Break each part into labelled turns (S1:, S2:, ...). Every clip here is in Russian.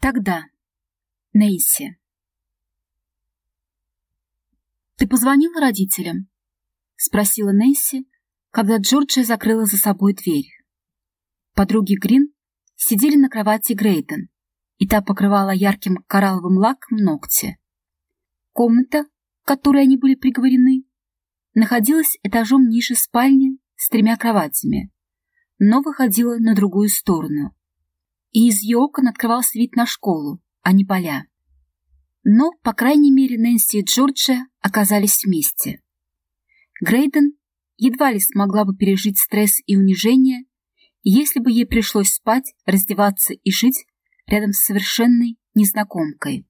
S1: Тогда. Нейси. «Ты позвонила родителям?» — спросила Нейси, когда Джорджия закрыла за собой дверь. Подруги Грин сидели на кровати Грейден, и та покрывала ярким коралловым лаком ногти. Комната, к которой они были приговорены, находилась этажом ниже спальни с тремя кроватями, но выходила на другую сторону. И из ее окон открывался вид на школу, а не поля. Но, по крайней мере, Нэнси и Джорджия оказались вместе. Грейден едва ли смогла бы пережить стресс и унижение, если бы ей пришлось спать, раздеваться и жить рядом с совершенной незнакомкой.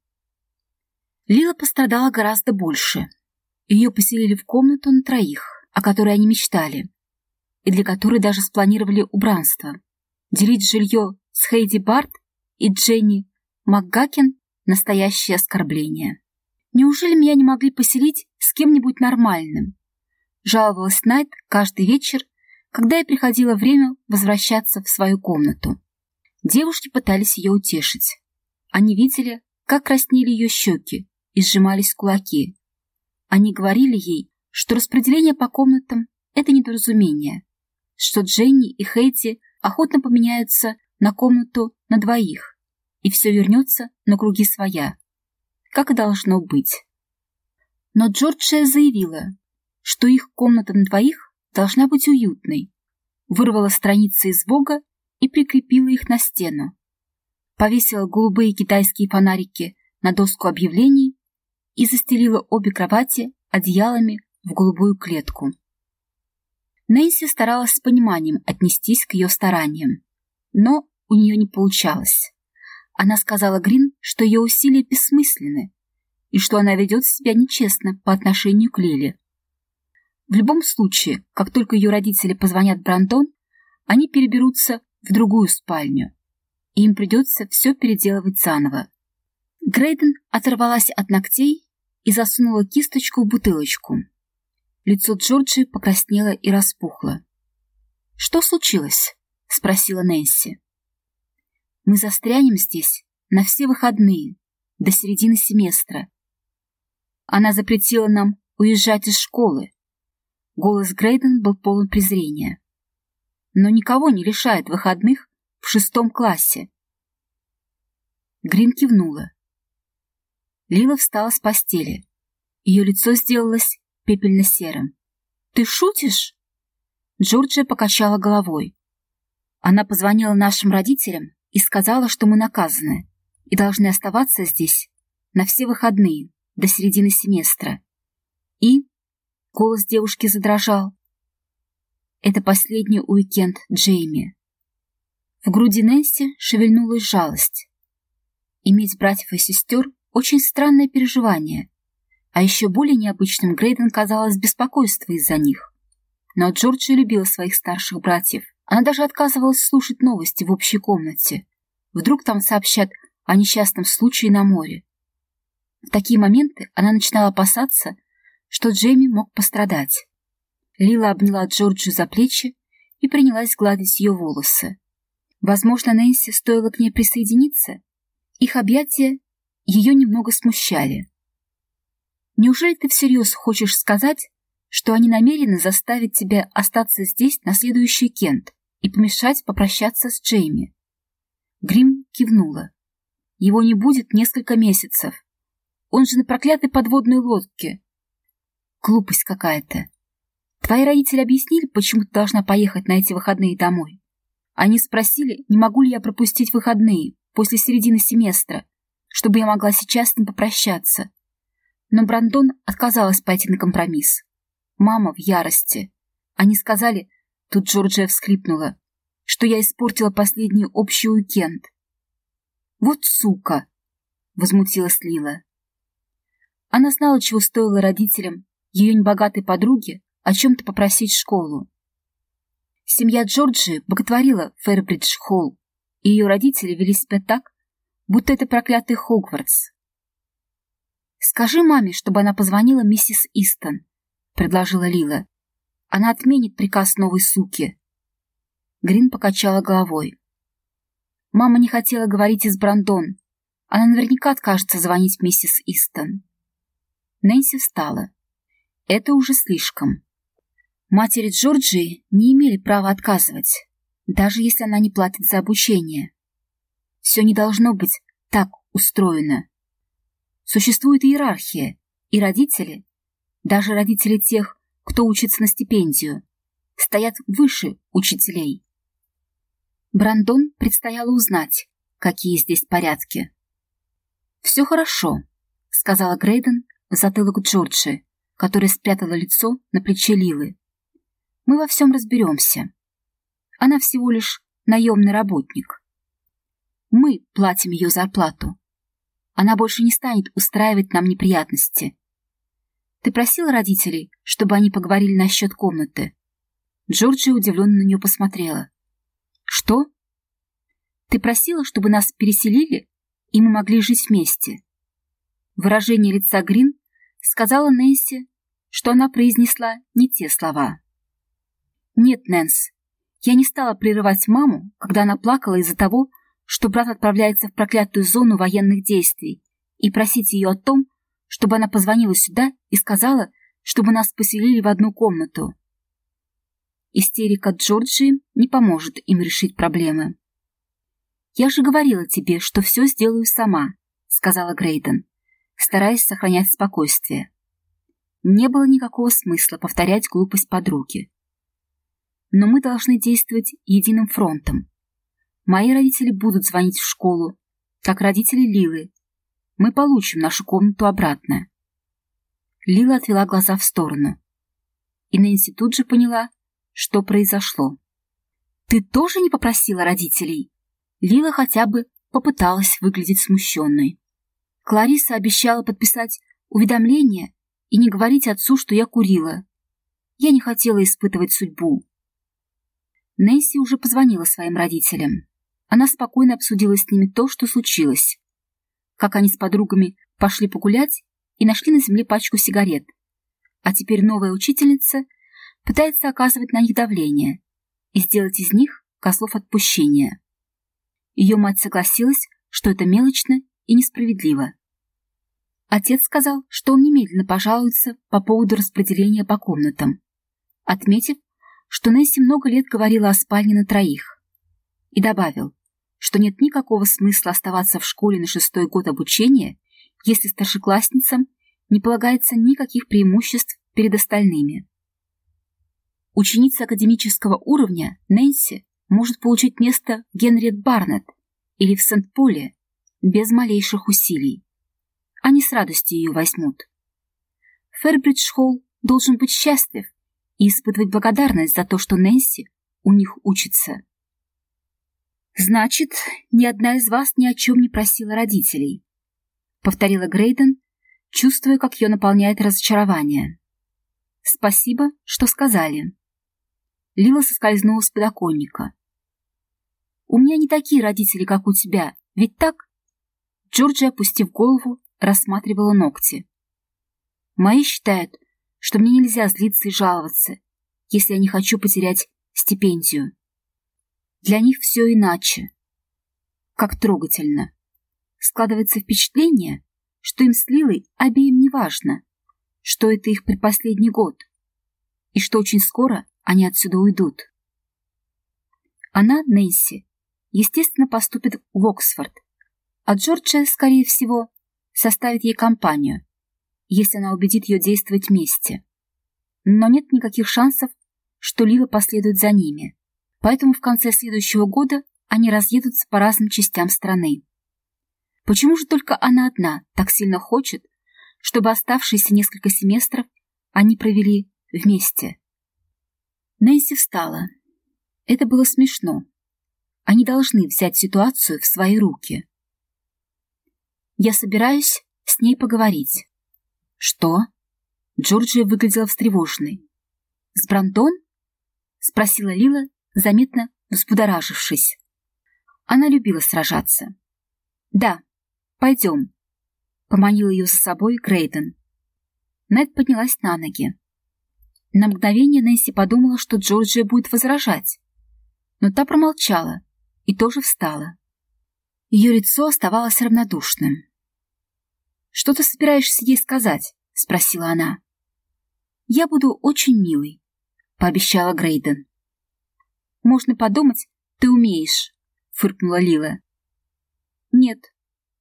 S1: Лила пострадала гораздо больше. Ее поселили в комнату на троих, о которой они мечтали, и для которой даже спланировали убранство. Делить жилье с Хейди Барт и Дженни МакГакен — настоящее оскорбление. Неужели меня не могли поселить с кем-нибудь нормальным? Жаловалась Найт каждый вечер, когда ей приходило время возвращаться в свою комнату. Девушки пытались ее утешить. Они видели, как краснели ее щеки и сжимались кулаки. Они говорили ей, что распределение по комнатам — это недоразумение, что Дженни и Хейти охотно поменяются на комнату на двоих, и все вернется на круги своя, как должно быть. Но Джорджия заявила, что их комната на двоих должна быть уютной, вырвала страницы из Бога и прикрепила их на стену. Повесила голубые китайские фонарики на доску объявлений и застелила обе кровати одеялами в голубую клетку. Нэнси старалась с пониманием отнестись к ее стараниям, но у нее не получалось. Она сказала Грин, что ее усилия бессмысленны и что она ведет себя нечестно по отношению к Лиле. В любом случае, как только ее родители позвонят Брандон, они переберутся в другую спальню, и им придется все переделывать заново. Грейден оторвалась от ногтей и засунула кисточку в бутылочку. Лицо Джорджи покраснело и распухло. «Что случилось?» — спросила Нэнси. «Мы застрянем здесь на все выходные, до середины семестра. Она запретила нам уезжать из школы». Голос Грейден был полон презрения но никого не лишает выходных в шестом классе. Грин кивнула. Лила встала с постели. Ее лицо сделалось пепельно-серым. «Ты шутишь?» Джорджия покачала головой. Она позвонила нашим родителям и сказала, что мы наказаны и должны оставаться здесь на все выходные до середины семестра. И голос девушки задрожал. Это последний уикенд Джейми. В груди Нэнси шевельнулась жалость. Иметь братьев и сестер — очень странное переживание, а еще более необычным Грейден казалось беспокойство из-за них. Но Джорджия любила своих старших братьев. Она даже отказывалась слушать новости в общей комнате. Вдруг там сообщат о несчастном случае на море. В такие моменты она начинала опасаться, что Джейми мог пострадать. Лила обняла Джорджию за плечи и принялась гладить ее волосы. Возможно, Нэнси стоило к ней присоединиться. Их объятия ее немного смущали. «Неужели ты всерьез хочешь сказать, что они намерены заставить тебя остаться здесь на следующий Кент и помешать попрощаться с Джейми?» Грим кивнула. «Его не будет несколько месяцев. Он же на проклятой подводной лодке. Глупость какая-то. Твои родители объяснили, почему ты должна поехать на эти выходные домой? Они спросили, не могу ли я пропустить выходные после середины семестра, чтобы я могла сейчас с ним попрощаться. Но Брандон отказалась пойти на компромисс. Мама в ярости. Они сказали, тут Джорджия всхлипнула, что я испортила последний общий уикенд. «Вот сука!» — возмутилась Лила. Она знала, чего стоило родителям ее небогатой подруги о чем-то попросить школу. Семья Джорджи боготворила Фэрбридж-Холл, и ее родители вели себя так, будто это проклятый Хогвартс. «Скажи маме, чтобы она позвонила миссис Истон», — предложила Лила. «Она отменит приказ новой суки». Грин покачала головой. Мама не хотела говорить из Брандон, она наверняка откажется звонить миссис Истон. Нэнси встала. Это уже слишком. Матери Джорджии не имели права отказывать, даже если она не платит за обучение. Все не должно быть так устроено. Существует иерархия, и родители, даже родители тех, кто учится на стипендию, стоят выше учителей. Брандон предстояло узнать, какие здесь порядки. «Все хорошо», — сказала Грейден в затылок Джорджи, которая спрятала лицо на плече Лилы. «Мы во всем разберемся. Она всего лишь наемный работник. Мы платим ее зарплату. Она больше не станет устраивать нам неприятности. Ты просила родителей, чтобы они поговорили насчет комнаты?» Джорджия удивленно на нее посмотрела. «Что? Ты просила, чтобы нас переселили, и мы могли жить вместе?» Выражение лица Грин сказала Нэнси, что она произнесла не те слова. «Нет, Нэнс, я не стала прерывать маму, когда она плакала из-за того, что брат отправляется в проклятую зону военных действий, и просить ее о том, чтобы она позвонила сюда и сказала, чтобы нас поселили в одну комнату. Истерика Джорджии не поможет им решить проблемы. «Я же говорила тебе, что все сделаю сама», — сказала Грейден, стараясь сохранять спокойствие. Не было никакого смысла повторять глупость подруги. Но мы должны действовать единым фронтом. Мои родители будут звонить в школу, как родители Лилы. Мы получим нашу комнату обратно. Лила отвела глаза в сторону. И Нэнси тут же поняла, что произошло. «Ты тоже не попросила родителей?» Лила хотя бы попыталась выглядеть смущенной. Клариса обещала подписать уведомление и не говорить отцу, что я курила. Я не хотела испытывать судьбу. Нэнси уже позвонила своим родителям. Она спокойно обсудила с ними то, что случилось. Как они с подругами пошли погулять и нашли на земле пачку сигарет. А теперь новая учительница пытается оказывать на них давление и сделать из них козлов отпущения. Ее мать согласилась, что это мелочно и несправедливо. Отец сказал, что он немедленно пожалуется по поводу распределения по комнатам, отметив, что Несси много лет говорила о спальне на троих, и добавил, что нет никакого смысла оставаться в школе на шестой год обучения, если старшеклассницам не полагается никаких преимуществ перед остальными. Ученица академического уровня Нэнси может получить место в Генриет Барнетт или в Сент-Поле без малейших усилий. Они с радостью ее возьмут. Фербридж-Холл должен быть счастлив и испытывать благодарность за то, что Нэнси у них учится. «Значит, ни одна из вас ни о чем не просила родителей», — повторила Грейден, чувствуя, как ее наполняет разочарование. «Спасибо, что сказали». Лила соскользнула с подоконника. «У меня не такие родители, как у тебя, ведь так?» Джорджи, опустив голову, рассматривала ногти. «Мои считают, что мне нельзя злиться и жаловаться, если я не хочу потерять стипендию. Для них все иначе. Как трогательно. Складывается впечатление, что им с Лилой обеим не важно, что это их предпоследний год, и что очень скоро они отсюда уйдут. Она, Нэнси, естественно, поступит в Оксфорд, а Джорджия, скорее всего, составит ей компанию, если она убедит ее действовать вместе. Но нет никаких шансов, что Лила последует за ними поэтому в конце следующего года они разъедутся по разным частям страны. Почему же только она одна так сильно хочет, чтобы оставшиеся несколько семестров они провели вместе? Нэнси встала. Это было смешно. Они должны взять ситуацию в свои руки. Я собираюсь с ней поговорить. Что? Джорджия выглядела встревоженной. С Брандон? Спросила Лила заметно взбудоражившись. Она любила сражаться. «Да, пойдем», — поманил ее за собой Грейден. Нед поднялась на ноги. На мгновение Нэнси подумала, что Джорджия будет возражать, но та промолчала и тоже встала. Ее лицо оставалось равнодушным. «Что ты собираешься ей сказать?» — спросила она. «Я буду очень милой», — пообещала Грейден. «Можно подумать, ты умеешь», — фыркнула Лила. «Нет,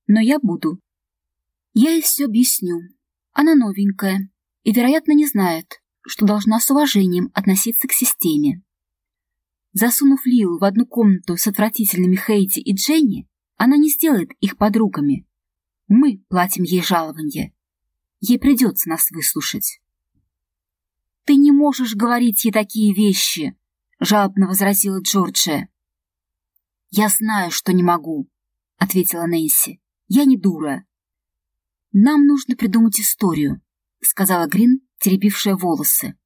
S1: но я буду. Я ей все объясню. Она новенькая и, вероятно, не знает, что должна с уважением относиться к системе. Засунув Лилу в одну комнату с отвратительными Хейти и Дженни, она не сделает их подругами. Мы платим ей жалование. Ей придется нас выслушать. «Ты не можешь говорить ей такие вещи!» — жалобно возразила Джорджия. «Я знаю, что не могу», — ответила Нэнси. «Я не дура». «Нам нужно придумать историю», — сказала Грин, теребившая волосы.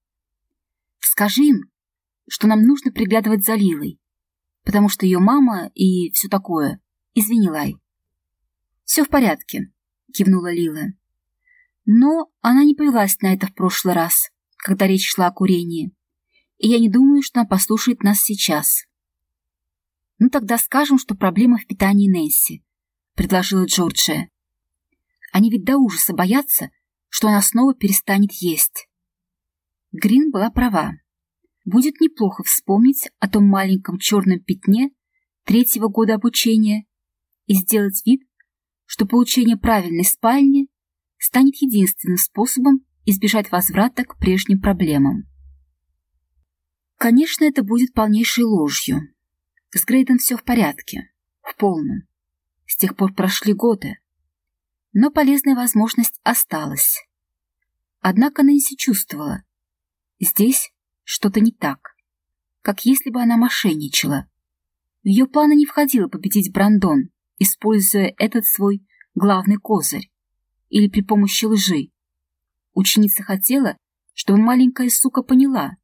S1: «Скажи им, что нам нужно приглядывать за Лилой, потому что ее мама и все такое. Извини, Лай». «Все в порядке», — кивнула Лила. Но она не повелась на это в прошлый раз, когда речь шла о курении, и я не думаю, что она послушает нас сейчас. «Ну тогда скажем, что проблема в питании Нэнси», — предложила Джорджия. «Они ведь до ужаса боятся, что она снова перестанет есть». Грин была права. Будет неплохо вспомнить о том маленьком черном пятне третьего года обучения и сделать вид, что получение правильной спальни станет единственным способом избежать возврата к прежним проблемам. Конечно, это будет полнейшей ложью. С Грейден все в порядке, в полном. С тех пор прошли годы. Но полезная возможность осталась. Однако Нэнси чувствовала, здесь что-то не так, как если бы она мошенничала. В ее планы не входило победить Брандон, используя этот свой главный козырь, или при помощи лжи. Ученица хотела, чтобы маленькая сука поняла,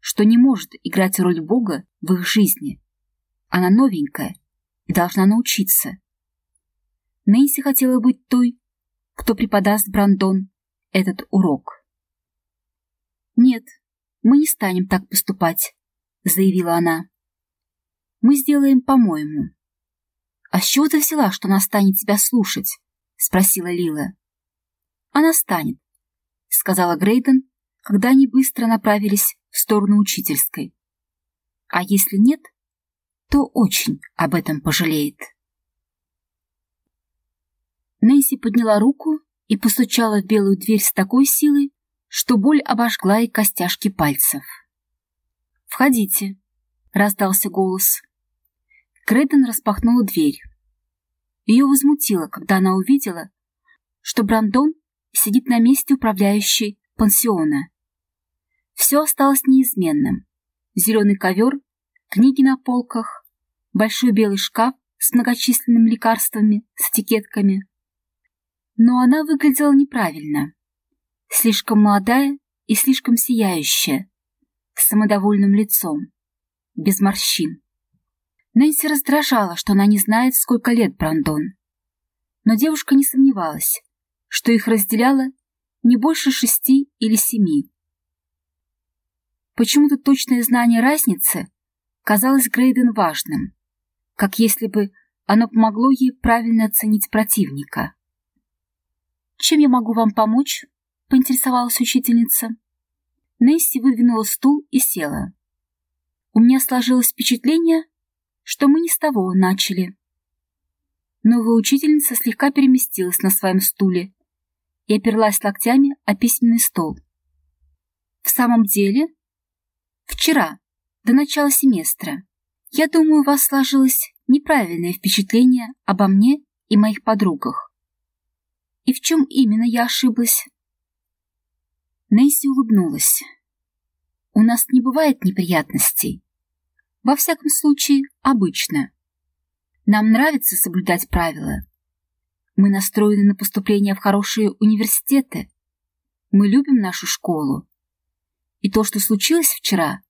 S1: что не может играть роль Бога в их жизни. Она новенькая и должна научиться. Нэнси хотела быть той, кто преподаст Брандон этот урок. «Нет, мы не станем так поступать», — заявила она. «Мы сделаем по-моему». «А с чего ты взяла, что она станет тебя слушать?» — спросила Лила. «Она станет», — сказала Грейден, когда они быстро направились в сторону учительской. «А если нет, то очень об этом пожалеет. Нэнси подняла руку и постучала в белую дверь с такой силой, что боль обожгла ей костяшки пальцев. «Входите», — раздался голос. Крэдден распахнула дверь. Ее возмутило, когда она увидела, что Брандон сидит на месте управляющей пансиона. Все осталось неизменным. Зеленый ковер, книги на полках, большой белый шкаф с многочисленными лекарствами, с этикетками. Но она выглядела неправильно. Слишком молодая и слишком сияющая, с самодовольным лицом, без морщин. Нэнси раздражала, что она не знает, сколько лет Брандон. Но девушка не сомневалась, что их разделяло не больше шести или семи. Почему-то точное знание разницы казалось Грейден важным как если бы оно помогло ей правильно оценить противника. «Чем я могу вам помочь?» — поинтересовалась учительница. Несси выдвинула стул и села. «У меня сложилось впечатление, что мы не с того начали». Новая учительница слегка переместилась на своем стуле и оперлась локтями о письменный стол. «В самом деле, вчера, до начала семестра, я думаю, у вас сложилось неправильное впечатление обо мне и моих подругах. И в чем именно я ошиблась? Нейси улыбнулась. У нас не бывает неприятностей. Во всяком случае, обычно. Нам нравится соблюдать правила. Мы настроены на поступление в хорошие университеты. Мы любим нашу школу. И то, что случилось вчера,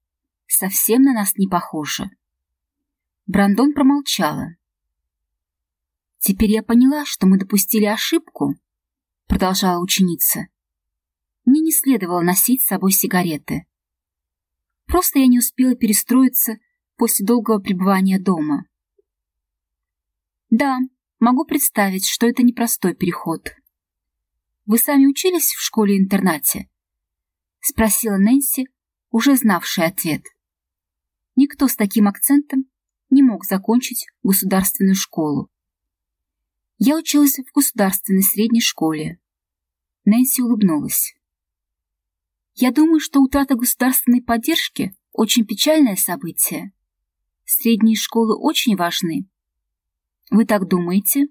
S1: совсем на нас не похоже. Брандон промолчала. «Теперь я поняла, что мы допустили ошибку», — продолжала ученица. «Мне не следовало носить с собой сигареты. Просто я не успела перестроиться после долгого пребывания дома». Да, могу представить, что это непростой переход. Вы сами учились в школе-интернате? Спросила Нэнси, уже знавший ответ. Никто с таким акцентом не мог закончить государственную школу. Я училась в государственной средней школе. Нэнси улыбнулась. Я думаю, что утрата государственной поддержки – очень печальное событие. Средние школы очень важны. Вы так думаете?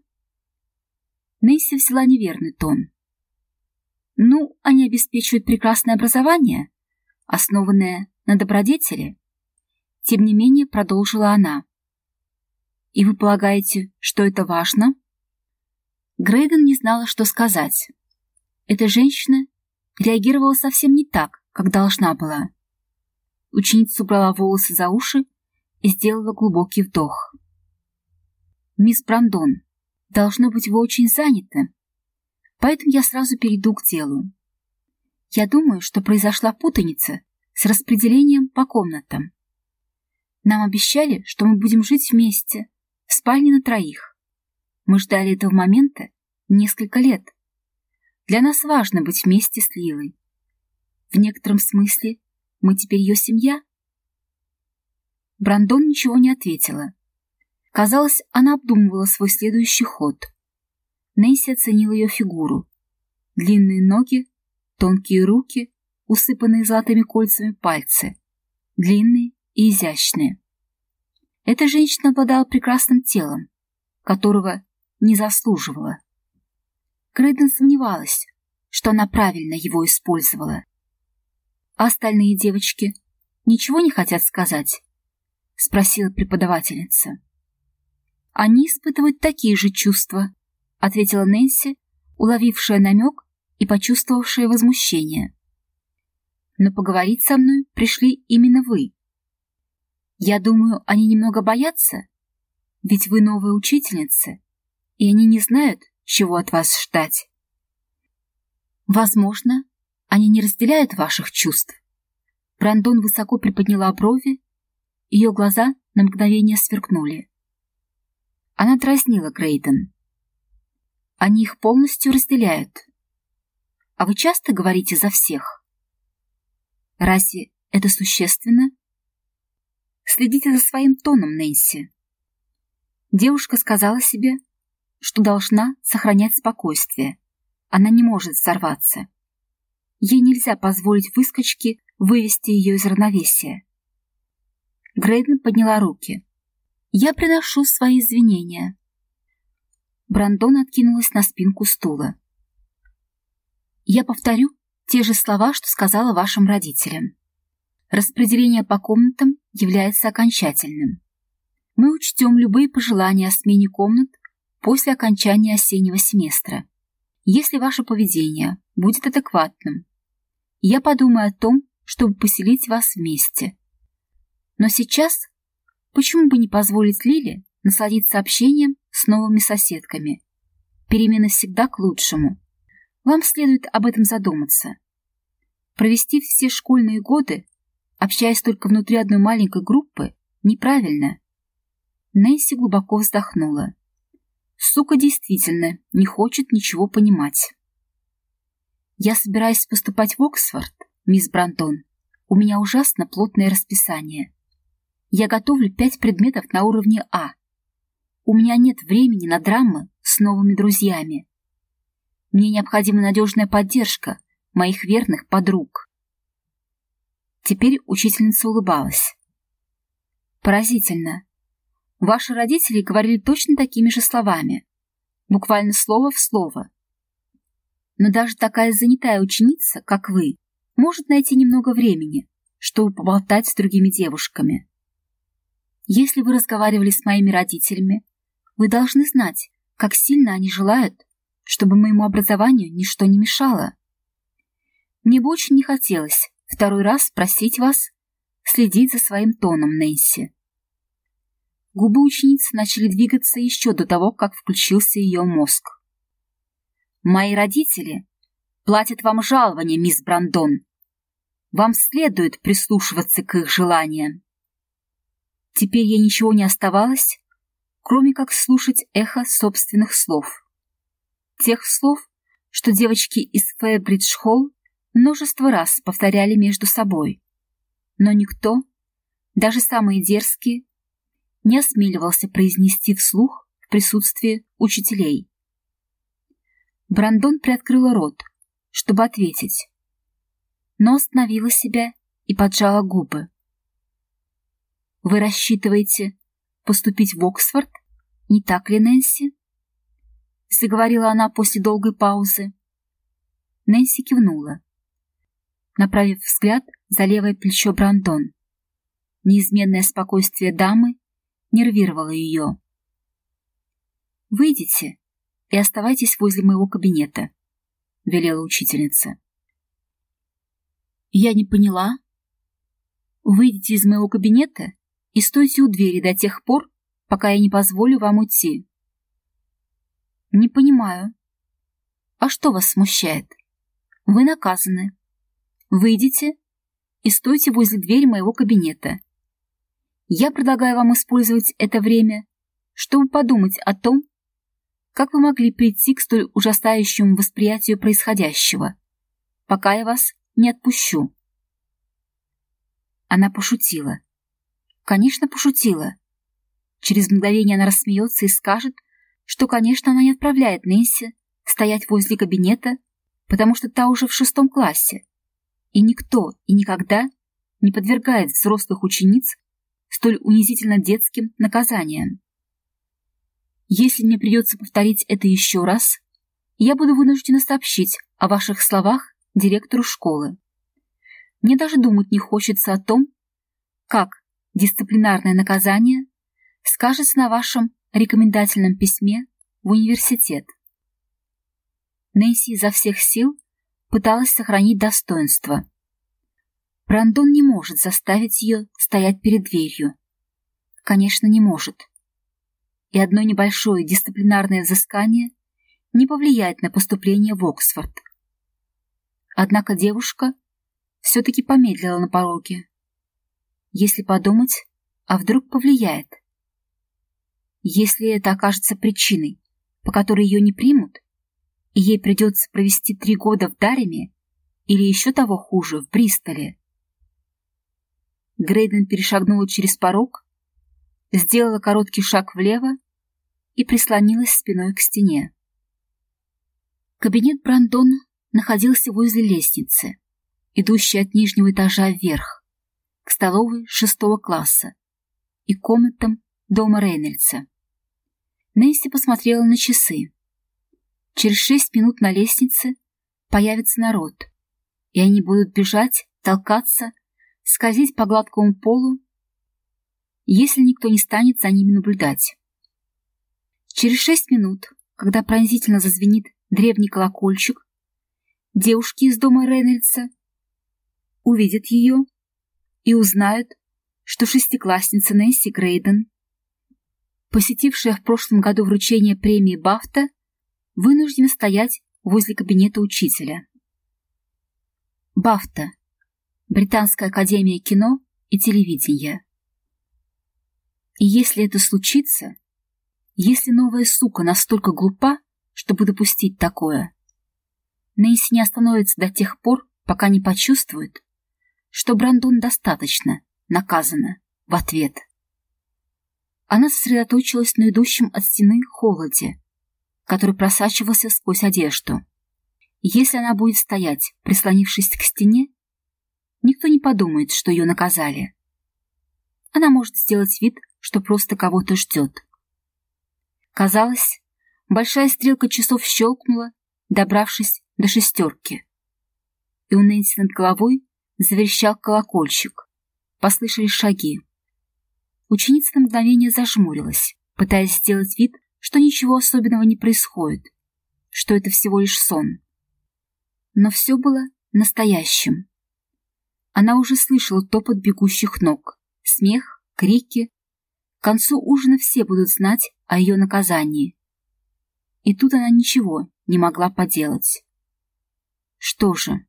S1: Нэнси взяла неверный тон. Ну, они обеспечивают прекрасное образование, основанное на добродетели. Тем не менее, продолжила она. И вы полагаете, что это важно? Грейден не знала, что сказать. Эта женщина реагировала совсем не так, как должна была. Ученица убрала волосы за уши и сделала глубокий вдох. «Мисс Брандон, должно быть, вы очень заняты, поэтому я сразу перейду к делу. Я думаю, что произошла путаница с распределением по комнатам. Нам обещали, что мы будем жить вместе, в спальне на троих. Мы ждали этого момента несколько лет. Для нас важно быть вместе с Лилой. В некотором смысле мы теперь ее семья. Брандон ничего не ответила. Казалось, она обдумывала свой следующий ход. Нейси оценила ее фигуру. Длинные ноги, тонкие руки, усыпанные золотыми кольцами пальцы, длинные и изящные. Эта женщина обладала прекрасным телом, которого не заслуживала. Крейден сомневалась, что она правильно его использовала. А остальные девочки ничего не хотят сказать? — спросила преподавательница. «Они испытывают такие же чувства», — ответила Нэнси, уловившая намек и почувствовавшая возмущение. «Но поговорить со мной пришли именно вы. Я думаю, они немного боятся, ведь вы новая учительница, и они не знают, чего от вас ждать. Возможно, они не разделяют ваших чувств». Брандон высоко приподняла брови ее глаза на мгновение сверкнули. Она дразнила Грейден. Они их полностью разделяют. А вы часто говорите за всех? Разве это существенно? Следите за своим тоном, Нэнси. Девушка сказала себе, что должна сохранять спокойствие. Она не может взорваться. Ей нельзя позволить выскочке вывести ее из равновесия. Грейден подняла руки. «Я приношу свои извинения». Брандон откинулась на спинку стула. «Я повторю те же слова, что сказала вашим родителям. Распределение по комнатам является окончательным. Мы учтем любые пожелания о смене комнат после окончания осеннего семестра, если ваше поведение будет адекватным. Я подумаю о том, чтобы поселить вас вместе. Но сейчас почему бы не позволить Лиле насладиться общением с новыми соседками? Перемены всегда к лучшему. Вам следует об этом задуматься. Провести все школьные годы, общаясь только внутри одной маленькой группы, неправильно. Нэнси глубоко вздохнула. Сука действительно не хочет ничего понимать. Я собираюсь поступать в Оксфорд, мисс Брантон. У меня ужасно плотное расписание. Я готовлю пять предметов на уровне А. У меня нет времени на драмы с новыми друзьями. Мне необходима надежная поддержка моих верных подруг. Теперь учительница улыбалась. Поразительно. Ваши родители говорили точно такими же словами. Буквально слово в слово. Но даже такая занятая ученица, как вы, может найти немного времени, чтобы поболтать с другими девушками. Если вы разговаривали с моими родителями, вы должны знать, как сильно они желают, чтобы моему образованию ничто не мешало. Мне бы очень не хотелось второй раз просить вас следить за своим тоном, Нэнси. Губы ученицы начали двигаться еще до того, как включился ее мозг. «Мои родители платят вам жалование, мисс Брандон. Вам следует прислушиваться к их желаниям. Теперь ей ничего не оставалось, кроме как слушать эхо собственных слов. Тех слов, что девочки из Фэбридж-Холл множество раз повторяли между собой. Но никто, даже самые дерзкие, не осмеливался произнести вслух в присутствии учителей. Брандон приоткрыла рот, чтобы ответить, но остановила себя и поджала губы. «Вы рассчитываете поступить в Оксфорд, не так ли, Нэнси?» — заговорила она после долгой паузы. Нэнси кивнула, направив взгляд за левое плечо Брандон. Неизменное спокойствие дамы нервировало ее. «Выйдите и оставайтесь возле моего кабинета», — велела учительница. «Я не поняла. Выйдите из моего кабинета и стойте у двери до тех пор, пока я не позволю вам уйти». «Не понимаю. А что вас смущает? Вы наказаны. Выйдите и стойте возле двери моего кабинета. Я предлагаю вам использовать это время, чтобы подумать о том, как вы могли прийти к столь ужасающему восприятию происходящего, пока я вас не отпущу. Она пошутила. Конечно, пошутила. Через мгновение она рассмеется и скажет, что, конечно, она не отправляет Нэнси стоять возле кабинета, потому что та уже в шестом классе, и никто и никогда не подвергает взрослых учениц столь унизительно детским наказаниям. Если мне придется повторить это еще раз, я буду вынуждена сообщить о ваших словах директору школы. Мне даже думать не хочется о том, как дисциплинарное наказание скажется на вашем рекомендательном письме в университет. Нэнси изо всех сил пыталась сохранить достоинство. Брандон не может заставить ее стоять перед дверью. Конечно, не может. И одно небольшое дисциплинарное взыскание не повлияет на поступление в Оксфорд. Однако девушка все-таки помедлила на пороге. Если подумать, а вдруг повлияет? Если это окажется причиной, по которой ее не примут, и ей придется провести три года в Дареме или еще того хуже, в Бристоле, Грейден перешагнула через порог, сделала короткий шаг влево и прислонилась спиной к стене. Кабинет Брандон находился возле лестницы, идущей от нижнего этажа вверх, к столовой шестого класса и комнатам дома Рейнольдса. Нэнси посмотрела на часы. Через шесть минут на лестнице появится народ, и они будут бежать, толкаться скользить по гладкому полу, если никто не станет за ними наблюдать. Через шесть минут, когда пронзительно зазвенит древний колокольчик, девушки из дома Рейнольдса увидят ее и узнают, что шестиклассница Нэнси Грейден, посетившая в прошлом году вручение премии Бафта, вынуждена стоять возле кабинета учителя. Бафта Британская академия кино и телевидения. И если это случится, если новая сука настолько глупа, чтобы допустить такое, Нэнси не остановится до тех пор, пока не почувствует, что Брандон достаточно наказана в ответ. Она сосредоточилась на идущем от стены холоде, который просачивался сквозь одежду. Если она будет стоять, прислонившись к стене, никто не подумает, что ее наказали. Она может сделать вид, что просто кого-то ждет. Казалось, большая стрелка часов щелкнула, добравшись до шестерки. И у Нэнси над головой заверещал колокольчик. Послышались шаги. Ученица на мгновение зажмурилась, пытаясь сделать вид, что ничего особенного не происходит, что это всего лишь сон. Но все было настоящим. Она уже слышала топот бегущих ног, смех, крики. К концу ужина все будут знать о ее наказании. И тут она ничего не могла поделать. Что же,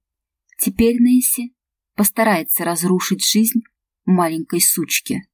S1: теперь Несси постарается разрушить жизнь маленькой сучки.